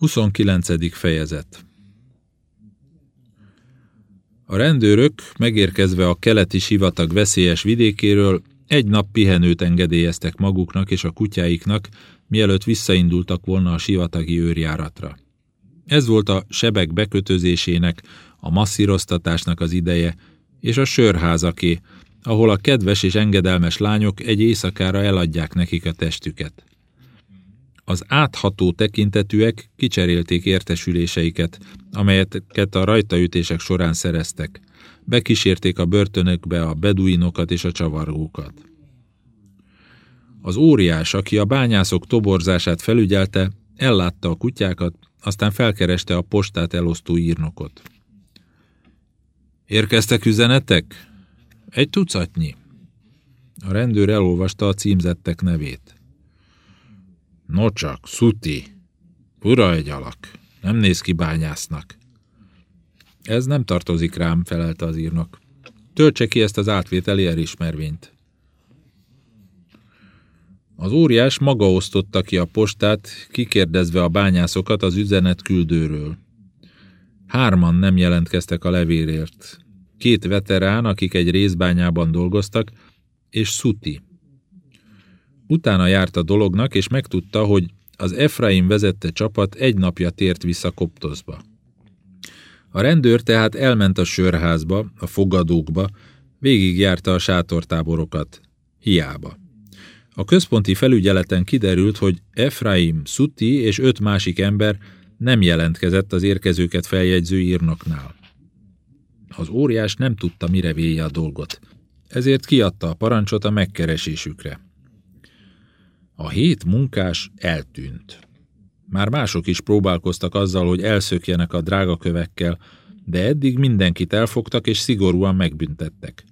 29. fejezet A rendőrök, megérkezve a keleti sivatag veszélyes vidékéről, egy nap pihenőt engedélyeztek maguknak és a kutyáiknak, mielőtt visszaindultak volna a sivatagi őrjáratra. Ez volt a sebek bekötözésének, a masszíroztatásnak az ideje, és a sörházaké, ahol a kedves és engedelmes lányok egy éjszakára eladják nekik a testüket. Az átható tekintetűek kicserélték értesüléseiket, amelyeket a rajtaütések során szereztek. Bekísérték a börtönökbe a beduinokat és a csavargókat. Az óriás, aki a bányászok toborzását felügyelte, ellátta a kutyákat, aztán felkereste a postát elosztó írnokot. Érkeztek üzenetek? Egy tucatnyi. A rendőr elolvasta a címzettek nevét. Nocsak, szuti, ura egy alak, nem néz ki bányásznak. Ez nem tartozik rám, felelte az írnok. Töltse ki ezt az átvételi elismervényt. Az óriás maga osztotta ki a postát, kikérdezve a bányászokat az üzenet küldőről. Hárman nem jelentkeztek a levélért. Két veterán, akik egy részbányában dolgoztak, és Szuti, Utána járt a dolognak, és megtudta, hogy az Efraim vezette csapat egy napja tért vissza Koptozba. A rendőr tehát elment a sörházba, a fogadókba, végigjárta a sátortáborokat. Hiába. A központi felügyeleten kiderült, hogy Efraim, Suti és öt másik ember nem jelentkezett az érkezőket feljegyző írnoknál. Az óriás nem tudta, mire véje a dolgot, ezért kiadta a parancsot a megkeresésükre. A hét munkás eltűnt. Már mások is próbálkoztak azzal, hogy elszökjenek a drágakövekkel, de eddig mindenkit elfogtak és szigorúan megbüntettek.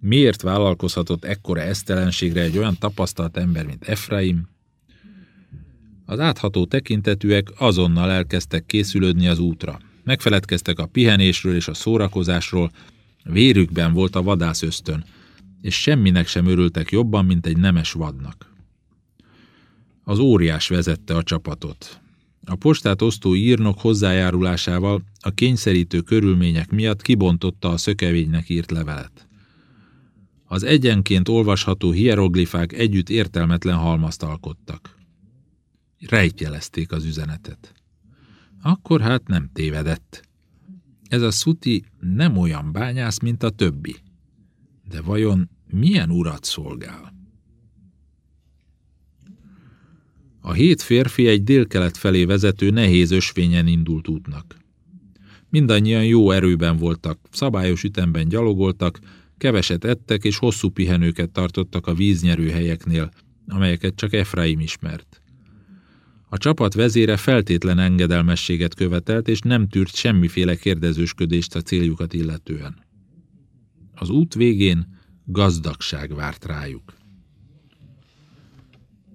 Miért vállalkozhatott ekkora esztelenségre egy olyan tapasztalt ember, mint Efraim? Az átható tekintetűek azonnal elkezdtek készülődni az útra. Megfeledkeztek a pihenésről és a szórakozásról, vérükben volt a vadász ösztön, és semminek sem örültek jobban, mint egy nemes vadnak. Az óriás vezette a csapatot. A postát osztó írnok hozzájárulásával a kényszerítő körülmények miatt kibontotta a szökevénynek írt levelet. Az egyenként olvasható hieroglifák együtt értelmetlen halmazt alkottak. Rejtjelezték az üzenetet. Akkor hát nem tévedett. Ez a szuti nem olyan bányász, mint a többi. De vajon milyen urat szolgál? A hét férfi egy délkelet felé vezető nehéz ösvényen indult útnak. Mindannyian jó erőben voltak, szabályos ütemben gyalogoltak, keveset ettek és hosszú pihenőket tartottak a víznyerő helyeknél, amelyeket csak Efraim ismert. A csapat vezére feltétlen engedelmességet követelt, és nem tűrt semmiféle kérdezősködést a céljukat illetően. Az út végén gazdagság várt rájuk.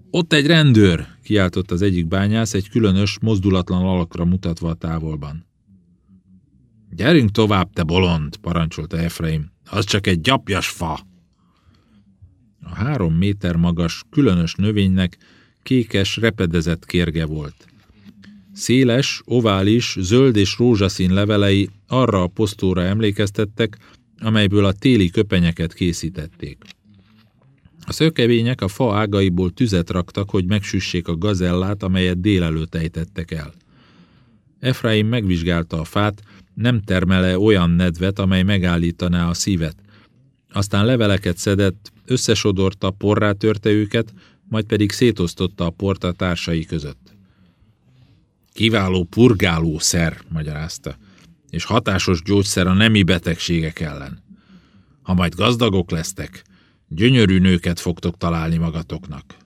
Ott egy rendőr, kiáltott az egyik bányász egy különös, mozdulatlan alakra mutatva a távolban. Gyerünk tovább, te bolond, parancsolta Efraim. Az csak egy gyapjas fa. A három méter magas, különös növénynek kékes, repedezett kérge volt. Széles, ovális, zöld és rózsaszín levelei arra a posztóra emlékeztettek, amelyből a téli köpenyeket készítették. A szökevények a fa ágaiból tüzet raktak, hogy megsüssék a gazellát, amelyet délelőtt ejtettek el. Efraim megvizsgálta a fát, nem termele olyan nedvet, amely megállítaná a szívet. Aztán leveleket szedett, összesodorta, porrá törte őket, majd pedig szétosztotta a port a társai között. Kiváló purgálószer, magyarázta, és hatásos gyógyszer a nemi betegségek ellen. Ha majd gazdagok lesztek, Gyönyörű nőket fogtok találni magatoknak.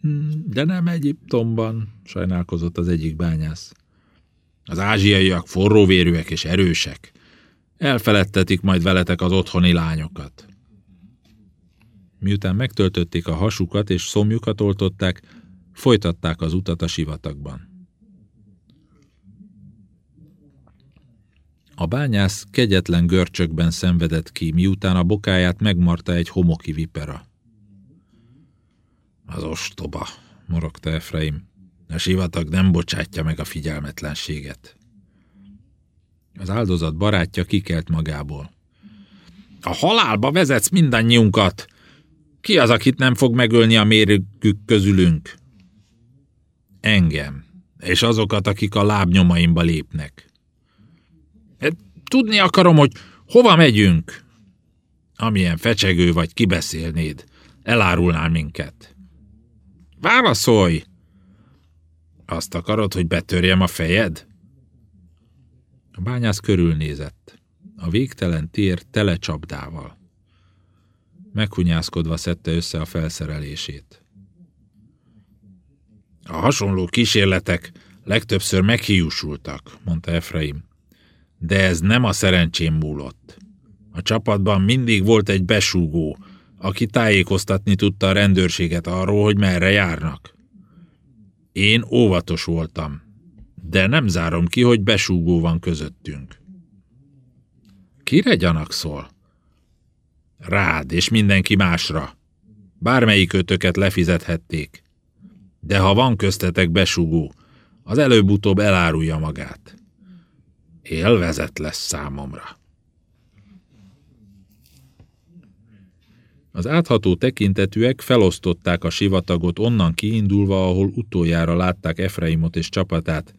Hmm, de nem Egyiptomban, sajnálkozott az egyik bányász. Az ázsiaiak forróvérűek és erősek. Elfeledtetik majd veletek az otthoni lányokat. Miután megtöltötték a hasukat és szomjukat oltották, folytatták az utat a sivatagban. A bányász kegyetlen görcsökben szenvedett ki, miután a bokáját megmarta egy homoki vipera. Az ostoba, morogta Efraim. A sivatag nem bocsátja meg a figyelmetlenséget. Az áldozat barátja kikelt magából. A halálba vezetsz mindannyiunkat! Ki az, akit nem fog megölni a mérőkük közülünk? Engem, és azokat, akik a lábnyomaimba lépnek. Tudni akarom, hogy hova megyünk? Amilyen fecsegő vagy, kibeszélnéd. Elárulnál minket. Válaszolj! Azt akarod, hogy betörjem a fejed? A bányász körülnézett. A végtelen tér tele csapdával. Meghunyászkodva szedte össze a felszerelését. A hasonló kísérletek legtöbbször meghiúsultak, mondta Efraim. De ez nem a szerencsém múlott. A csapatban mindig volt egy besúgó, aki tájékoztatni tudta a rendőrséget arról, hogy merre járnak. Én óvatos voltam, de nem zárom ki, hogy besúgó van közöttünk. Kire gyanakszol? Rád és mindenki másra. Bármelyik ötöket lefizethették. De ha van köztetek besugó, az előbb-utóbb elárulja magát. Élvezet lesz számomra. Az átható tekintetűek felosztották a sivatagot onnan kiindulva, ahol utoljára látták Efraimot és csapatát,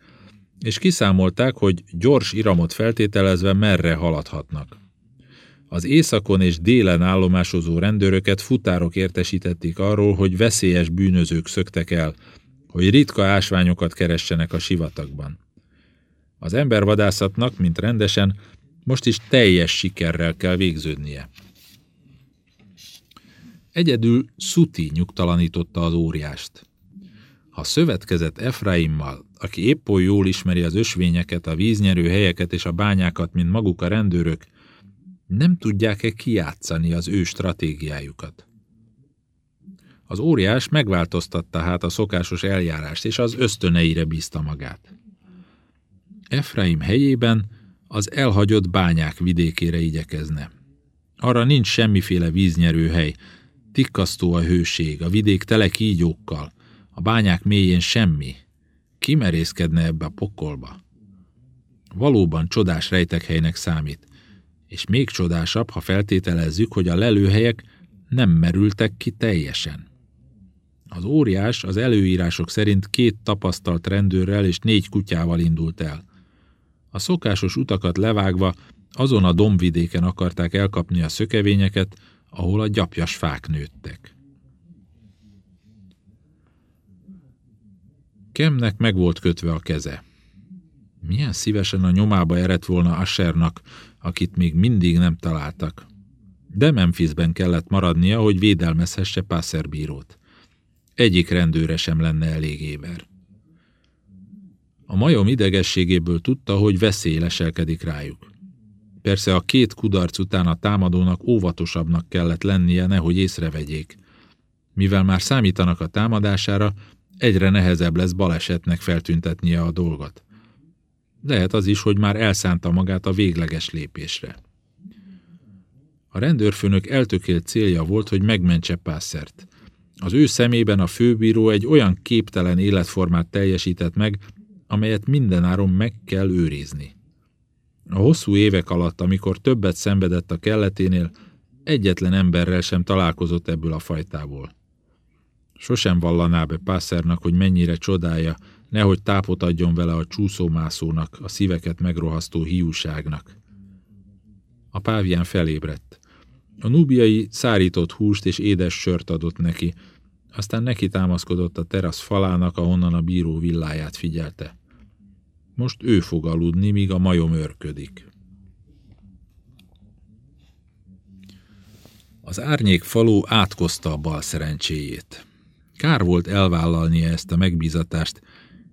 és kiszámolták, hogy gyors iramot feltételezve merre haladhatnak. Az északon és délen állomásozó rendőröket futárok értesítették arról, hogy veszélyes bűnözők szöktek el, hogy ritka ásványokat keressenek a sivatagban. Az embervadászatnak, mint rendesen, most is teljes sikerrel kell végződnie. Egyedül Szuti nyugtalanította az óriást. Ha szövetkezett Efraimmal, aki épp oly jól ismeri az ösvényeket, a víznyerő helyeket és a bányákat, mint maguk a rendőrök, nem tudják-e kijátszani az ő stratégiájukat. Az óriás megváltoztatta hát a szokásos eljárást, és az ösztöneire bízta magát. Efraim helyében az elhagyott bányák vidékére igyekezne. Arra nincs semmiféle víznyerőhely, tikkasztó a hőség, a vidék tele kígyókkal, a bányák mélyén semmi. Kimerészkedne ebbe a pokolba? Valóban csodás rejtekhelynek számít, és még csodásabb, ha feltételezzük, hogy a lelőhelyek nem merültek ki teljesen. Az óriás az előírások szerint két tapasztalt rendőrrel és négy kutyával indult el. A szokásos utakat levágva azon a dombvidéken akarták elkapni a szökevényeket, ahol a gyapjas fák nőttek. Kemnek meg volt kötve a keze. Milyen szívesen a nyomába eredt volna Ashernak, akit még mindig nem találtak. De Memphisben kellett maradnia, hogy védelmezhesse Passerbírót. Egyik rendőre sem lenne elég éber. A majom idegességéből tudta, hogy veszély leselkedik rájuk. Persze a két kudarc után a támadónak óvatosabbnak kellett lennie, nehogy észrevegyék. Mivel már számítanak a támadására, egyre nehezebb lesz balesetnek feltüntetnie a dolgot. Lehet az is, hogy már elszánta magát a végleges lépésre. A rendőrfőnök eltökélt célja volt, hogy megmentse Pászert. Az ő szemében a főbíró egy olyan képtelen életformát teljesített meg, amelyet mindenáron meg kell őrizni. A hosszú évek alatt, amikor többet szenvedett a kelleténél, egyetlen emberrel sem találkozott ebből a fajtából. Sosem vallaná be Pászernak, hogy mennyire csodálja, nehogy tápot adjon vele a csúszómászónak, a szíveket megrohasztó hiúságnak. A pávián felébredt. A nubiai szárított húst és édes sört adott neki, aztán neki támaszkodott a terasz falának, ahonnan a bíró villáját figyelte. Most ő fog aludni, míg a majom örködik. Az árnyék faló átkozta a bal szerencséjét. Kár volt elvállalnia ezt a megbízatást,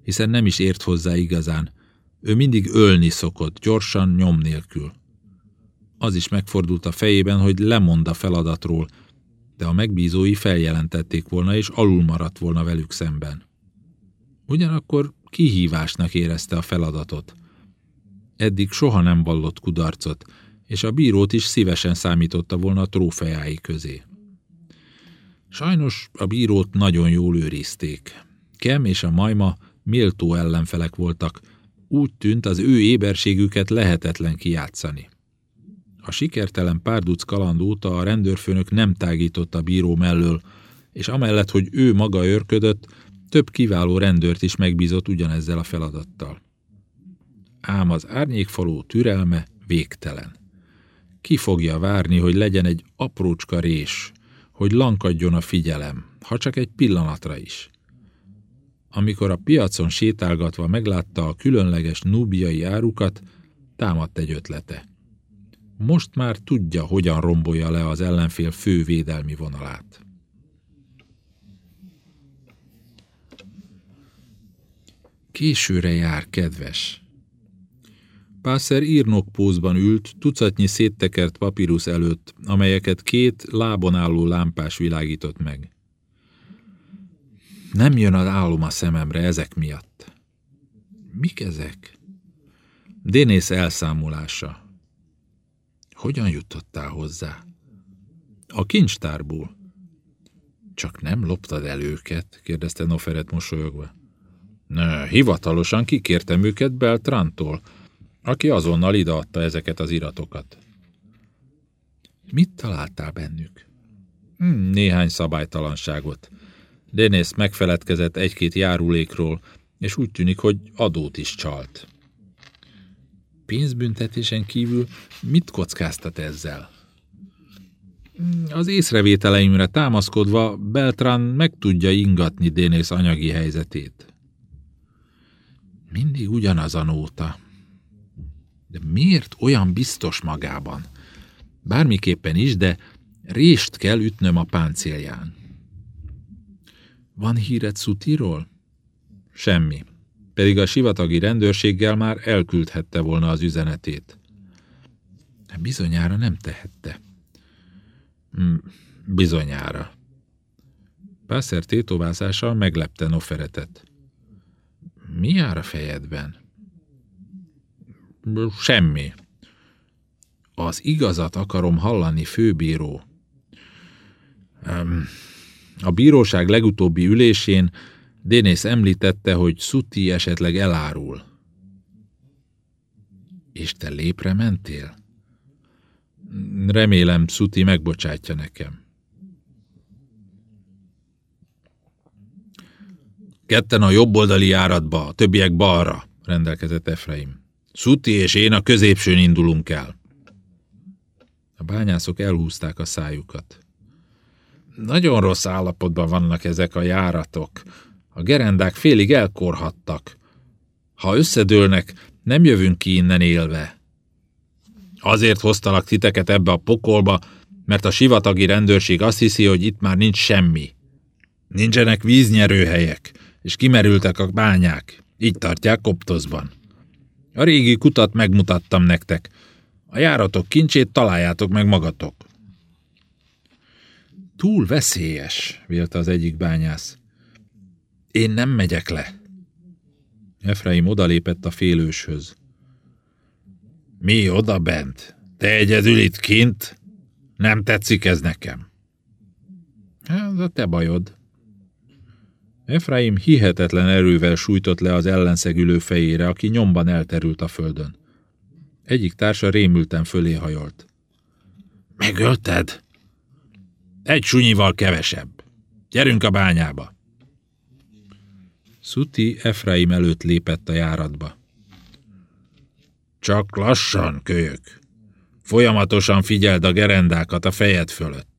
hiszen nem is ért hozzá igazán. Ő mindig ölni szokott, gyorsan, nyom nélkül. Az is megfordult a fejében, hogy lemond a feladatról, de a megbízói feljelentették volna, és alul maradt volna velük szemben. Ugyanakkor kihívásnak érezte a feladatot. Eddig soha nem vallott kudarcot, és a bírót is szívesen számította volna a trófeái közé. Sajnos a bírót nagyon jól őrizték. Kem és a majma méltó ellenfelek voltak, úgy tűnt az ő éberségüket lehetetlen kijátszani. A sikertelen párduc kaland óta a rendőrfőnök nem tágított a bíró mellől, és amellett, hogy ő maga őrködött, több kiváló rendőrt is megbízott ugyanezzel a feladattal. Ám az árnyékfaló türelme végtelen. Ki fogja várni, hogy legyen egy aprócska rés, hogy lankadjon a figyelem, ha csak egy pillanatra is. Amikor a piacon sétálgatva meglátta a különleges núbiai árukat, támadt egy ötlete. Most már tudja, hogyan rombolja le az ellenfél fő védelmi vonalát. Későre jár, kedves. Pászer írnokpózban ült, tucatnyi széttekert papírus előtt, amelyeket két lábon álló lámpás világított meg. Nem jön az álom a szememre ezek miatt. Mik ezek? Dénész elszámolása. Hogyan jutottál hozzá? A kincstárból. Csak nem loptad el őket? kérdezte Noferet mosolyogva. Hivatalosan kikértem őket Beltrantól, aki azonnal ideadta ezeket az iratokat. Mit találtál bennük? Hmm, néhány szabálytalanságot. Denész megfeledkezett egy-két járulékról, és úgy tűnik, hogy adót is csalt. Pénzbüntetésen kívül mit kockáztat ezzel? Az észrevételeimre támaszkodva Beltran meg tudja ingatni Dénész anyagi helyzetét. Mindig ugyanaz a nóta. De miért olyan biztos magában? Bármiképpen is, de rést kell ütnöm a páncélján. Van híred Szutiról? Semmi. Pedig a sivatagi rendőrséggel már elküldhette volna az üzenetét. Bizonyára nem tehette. Hmm, bizonyára. Pászer tétovázása meglepte Noferetet. Mi jár a fejedben? Semmi. Az igazat akarom hallani, főbíró. A bíróság legutóbbi ülésén Dénész említette, hogy Szuti esetleg elárul. És te lépre mentél? Remélem, Szuti megbocsátja nekem. Ketten a jobboldali járatba, a többiek balra, rendelkezett Efraim. Szuti és én a középsőn indulunk el. A bányászok elhúzták a szájukat. Nagyon rossz állapotban vannak ezek a járatok. A gerendák félig elkorhattak. Ha összedőlnek, nem jövünk ki innen élve. Azért hoztalak titeket ebbe a pokolba, mert a sivatagi rendőrség azt hiszi, hogy itt már nincs semmi. Nincsenek víznyerőhelyek, és kimerültek a bányák. Így tartják Koptozban. A régi kutat megmutattam nektek. A járatok kincsét találjátok meg magatok. Túl veszélyes, vélte az egyik bányász. Én nem megyek le. Efraim odalépett a félőshöz. Mi oda bent? Te egyedül itt kint? Nem tetszik ez nekem. Ez a te bajod. Efraim hihetetlen erővel sújtott le az ellenszegülő fejére, aki nyomban elterült a földön. Egyik társa rémülten fölé hajolt. Megölted? Egy sunyival kevesebb. Gyerünk a bányába. Szuti Efraim előtt lépett a járatba. Csak lassan, kölyök. Folyamatosan figyeld a gerendákat a fejed fölött.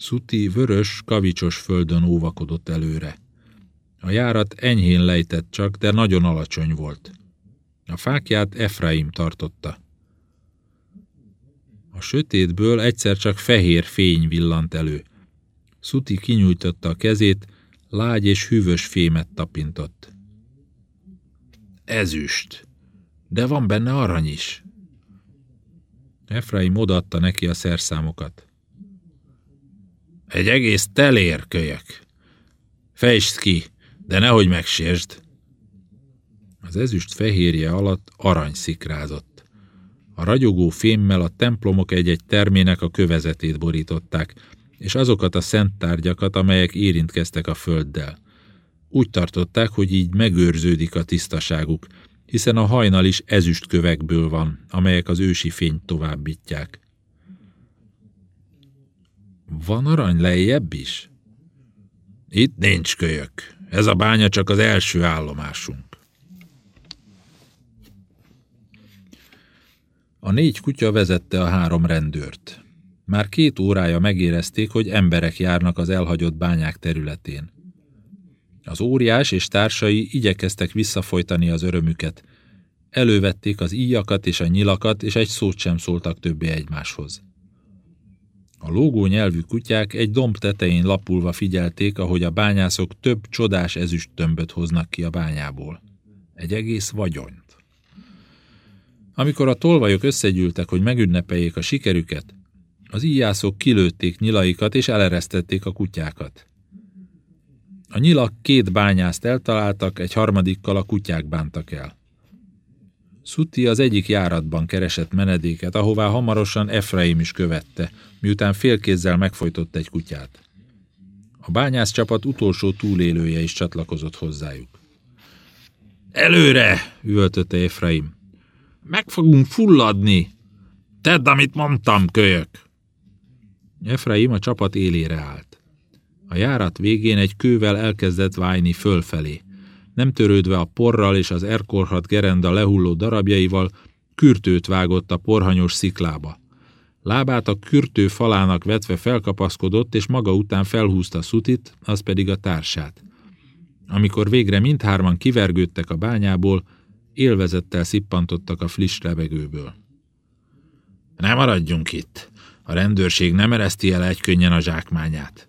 Szuti vörös, kavicsos földön óvakodott előre. A járat enyhén lejtett csak, de nagyon alacsony volt. A fákját Efraim tartotta. A sötétből egyszer csak fehér fény villant elő. Szuti kinyújtotta a kezét, lágy és hűvös fémet tapintott. Ezüst, de van benne arany is. Efraim odaadta neki a szerszámokat. Egy egész telér, kölyök. Fejtsd ki, de nehogy megsértsd. Az ezüst fehérje alatt arany szikrázott. A ragyogó fémmel a templomok egy-egy termének a kövezetét borították, és azokat a szent tárgyakat, amelyek érintkeztek a földdel. Úgy tartották, hogy így megőrződik a tisztaságuk, hiszen a hajnal is ezüstkövekből van, amelyek az ősi fényt továbbítják. Van arany lejjebb is? Itt nincs kölyök. Ez a bánya csak az első állomásunk. A négy kutya vezette a három rendőrt. Már két órája megérezték, hogy emberek járnak az elhagyott bányák területén. Az óriás és társai igyekeztek visszafolytani az örömüket. Elővették az íjakat és a nyilakat, és egy szót sem szóltak többé egymáshoz. A lógó nyelvű kutyák egy domb tetején lapulva figyelték, ahogy a bányászok több csodás ezüst tömböt hoznak ki a bányából. Egy egész vagyonyt. Amikor a tolvajok összegyűltek, hogy megünnepeljék a sikerüket, az íjászok kilőtték nyilaikat és eleresztették a kutyákat. A nyilak két bányászt eltaláltak, egy harmadikkal a kutyák bántak el. Szuti az egyik járatban keresett menedéket, ahová hamarosan Efraim is követte, miután félkézzel megfojtott egy kutyát. A bányász csapat utolsó túlélője is csatlakozott hozzájuk. Előre! üvöltötte Efraim. Meg fogunk fulladni! Tedd, amit mondtam, kölyök! Efraim a csapat élére állt. A járat végén egy kővel elkezdett válni fölfelé. Nem törődve a porral és az erkorhat gerenda lehulló darabjaival, kürtőt vágott a porhanyos sziklába. Lábát a kürtő falának vetve felkapaszkodott, és maga után felhúzta Szutit, az pedig a társát. Amikor végre mindhárman kivergődtek a bányából, élvezettel szippantottak a friss levegőből. Nem maradjunk itt! A rendőrség nem ereszti el egykönnyen a zsákmányát.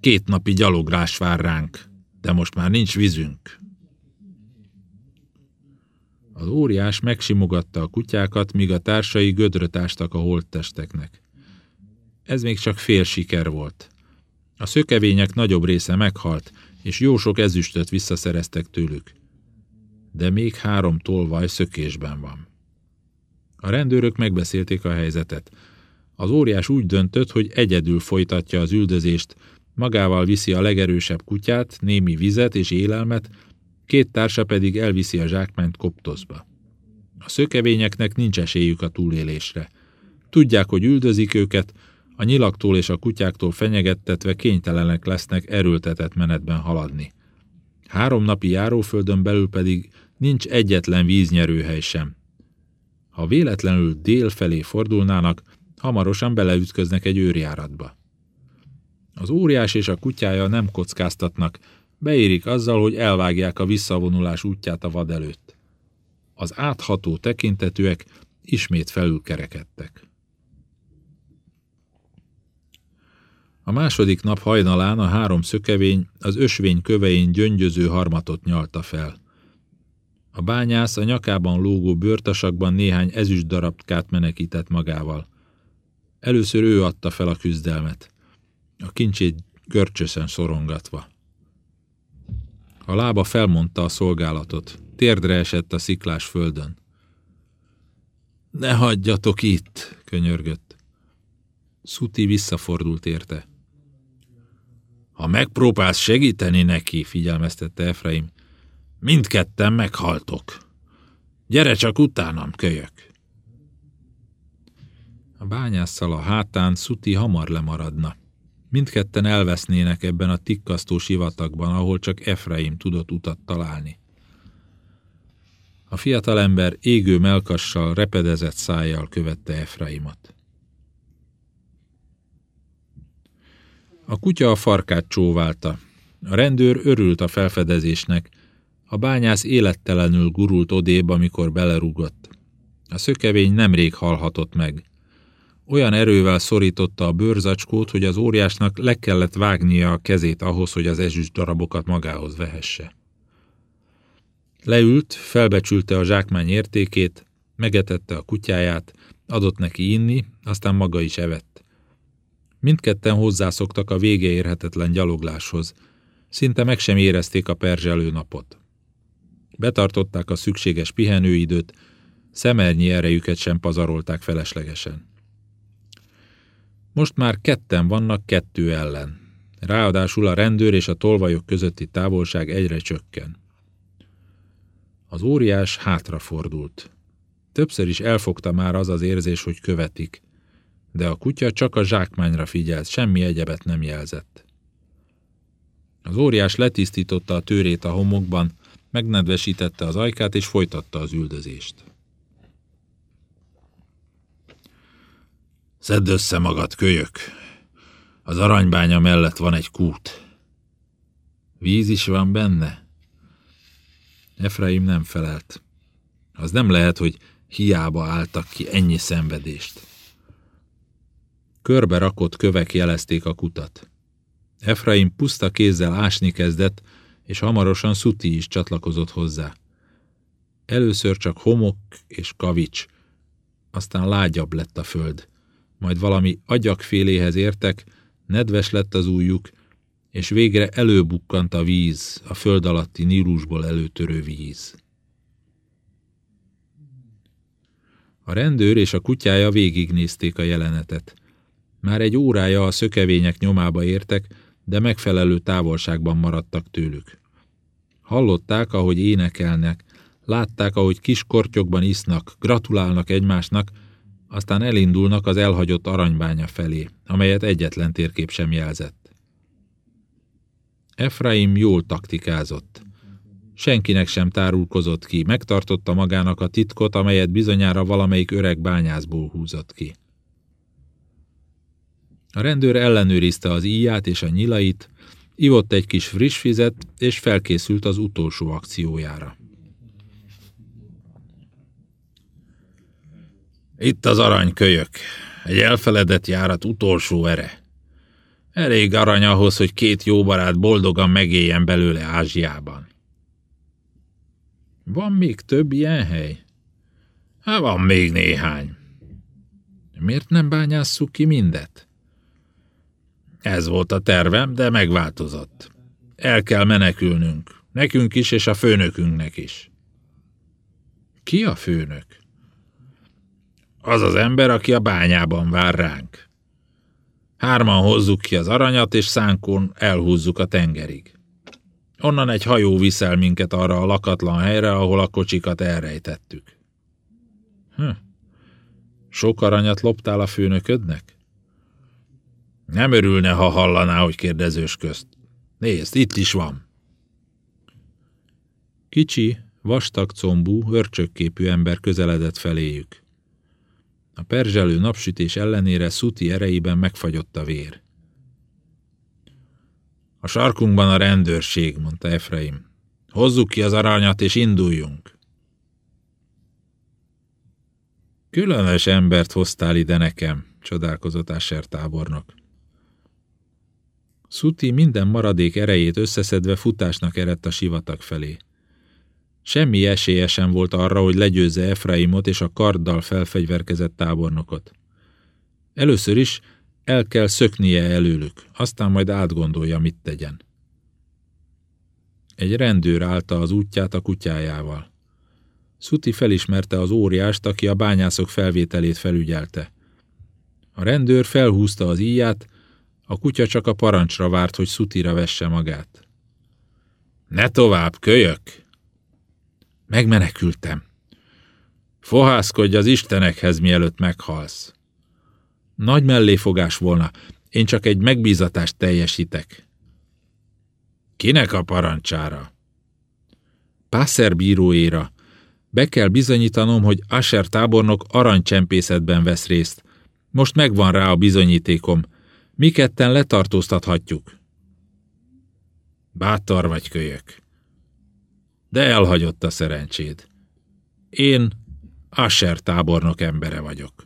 Két napi gyaloglás vár ránk, de most már nincs vízünk. Az óriás megsimogatta a kutyákat, míg a társai gödröt ástak a holttesteknek. Ez még csak fél siker volt. A szökevények nagyobb része meghalt, és jó sok ezüstöt visszaszereztek tőlük. De még három tolvaj szökésben van. A rendőrök megbeszélték a helyzetet. Az óriás úgy döntött, hogy egyedül folytatja az üldözést, magával viszi a legerősebb kutyát, némi vizet és élelmet, két társa pedig elviszi a zsákmányt koptoszba. A szökevényeknek nincs esélyük a túlélésre. Tudják, hogy üldözik őket, a nyilaktól és a kutyáktól fenyegettetve kénytelenek lesznek erőltetett menetben haladni. Három napi járóföldön belül pedig nincs egyetlen víznyerőhely sem. Ha véletlenül dél felé fordulnának, hamarosan beleütköznek egy őrjáratba. Az óriás és a kutyája nem kockáztatnak, beérik azzal, hogy elvágják a visszavonulás útját a vad előtt. Az átható tekintetűek ismét felülkerekedtek. A második nap hajnalán a három szökevény az ösvény kövein gyöngyöző harmatot nyalta fel. A bányász a nyakában lógó bőrtasakban néhány ezüst darabkát menekített magával. Először ő adta fel a küzdelmet, a kincsét görcsösen szorongatva. A lába felmondta a szolgálatot, térdre esett a sziklás földön. Ne hagyjatok itt, könyörgött. Szuti visszafordult érte. Ha megpróbálsz segíteni neki, figyelmeztette Efraim, mindketten meghaltok. Gyere csak utánam, kölyök. A bányásszal a hátán Szuti hamar lemaradna. Mindketten elvesznének ebben a tikkasztó sivatagban, ahol csak Efraim tudott utat találni. A fiatalember égő melkassal, repedezett szájjal követte Efraimot. A kutya a farkát csóválta. A rendőr örült a felfedezésnek. A bányász élettelenül gurult odébb, amikor belerúgott. A szökevény nemrég halhatott meg. Olyan erővel szorította a bőrzacskót, hogy az óriásnak le kellett vágnia a kezét ahhoz, hogy az ezüst darabokat magához vehesse. Leült, felbecsülte a zsákmány értékét, megetette a kutyáját, adott neki inni, aztán maga is evett. Mindketten hozzászoktak a vége érhetetlen gyalogláshoz. Szinte meg sem érezték a perzselő napot. Betartották a szükséges pihenőidőt, szemernyi erejüket sem pazarolták feleslegesen. Most már ketten vannak kettő ellen. Ráadásul a rendőr és a tolvajok közötti távolság egyre csökken. Az óriás hátrafordult. Többször is elfogta már az az érzés, hogy követik, de a kutya csak a zsákmányra figyelt, semmi egyebet nem jelzett. Az óriás letisztította a tőrét a homokban, megnedvesítette az ajkát és folytatta az üldözést. Szedd össze magad, kölyök! Az aranybánya mellett van egy kút. Víz is van benne? Efraim nem felelt. Az nem lehet, hogy hiába álltak ki ennyi szenvedést. Körbe rakott kövek jelezték a kutat. Efraim puszta kézzel ásni kezdett, és hamarosan Szuti is csatlakozott hozzá. Először csak homok és kavics, aztán lágyabb lett a föld. Majd valami agyakféléhez értek, nedves lett az ujjuk, és végre előbukkant a víz, a föld alatti Nílusból előtörő víz. A rendőr és a kutyája végignézték a jelenetet. Már egy órája a szökevények nyomába értek, de megfelelő távolságban maradtak tőlük. Hallották, ahogy énekelnek, látták, ahogy kis kortyokban isznak, gratulálnak egymásnak, aztán elindulnak az elhagyott aranybánya felé, amelyet egyetlen térkép sem jelzett. Efraim jól taktikázott. Senkinek sem tárulkozott ki, megtartotta magának a titkot, amelyet bizonyára valamelyik öreg bányászból húzott ki. A rendőr ellenőrizte az íját és a nyilait, ivott egy kis friss vizet, és felkészült az utolsó akciójára. Itt az aranykölyök, egy elfeledett járat utolsó ere. Elég arany ahhoz, hogy két jó barát boldogan megéljen belőle Ázsiában. Van még több ilyen hely? Hát van még néhány. Miért nem bányásszuk ki mindet? Ez volt a tervem, de megváltozott. El kell menekülnünk. Nekünk is, és a főnökünknek is. Ki a főnök? Az az ember, aki a bányában vár ránk. Hárman hozzuk ki az aranyat, és szánkon elhúzzuk a tengerig. Onnan egy hajó viszel minket arra a lakatlan helyre, ahol a kocsikat elrejtettük. Hm. Sok aranyat loptál a főnöködnek? Nem örülne, ha hallaná, hogy kérdezős közt. Nézd, itt is van. Kicsi, vastag combú, hörcsökképű ember közeledett feléjük. A perzselő napsütés ellenére Szuti erejében megfagyott a vér. A sarkunkban a rendőrség, mondta Efraim. Hozzuk ki az aranyat, és induljunk. Különös embert hoztál ide nekem, csodálkozott Asher tábornok. Szuti minden maradék erejét összeszedve futásnak eredt a sivatag felé. Semmi esélye sem volt arra, hogy legyőzze Efraimot és a karddal felfegyverkezett tábornokot. Először is el kell szöknie előlük, aztán majd átgondolja, mit tegyen. Egy rendőr állta az útját a kutyájával. Szuti felismerte az óriást, aki a bányászok felvételét felügyelte. A rendőr felhúzta az íját, a kutya csak a parancsra várt, hogy Szutira vesse magát. Ne tovább, kölyök! Megmenekültem. Fohászkodj az istenekhez, mielőtt meghalsz. Nagy melléfogás volna, én csak egy megbízatást teljesítek. Kinek a parancsára? Pászer bíróéra. Be kell bizonyítanom, hogy Asher tábornok aranycsempészetben vesz részt. Most megvan rá a bizonyítékom. Mi ketten letartóztathatjuk. Bátor vagy kölyök. De elhagyott a szerencséd. Én Asher tábornok embere vagyok.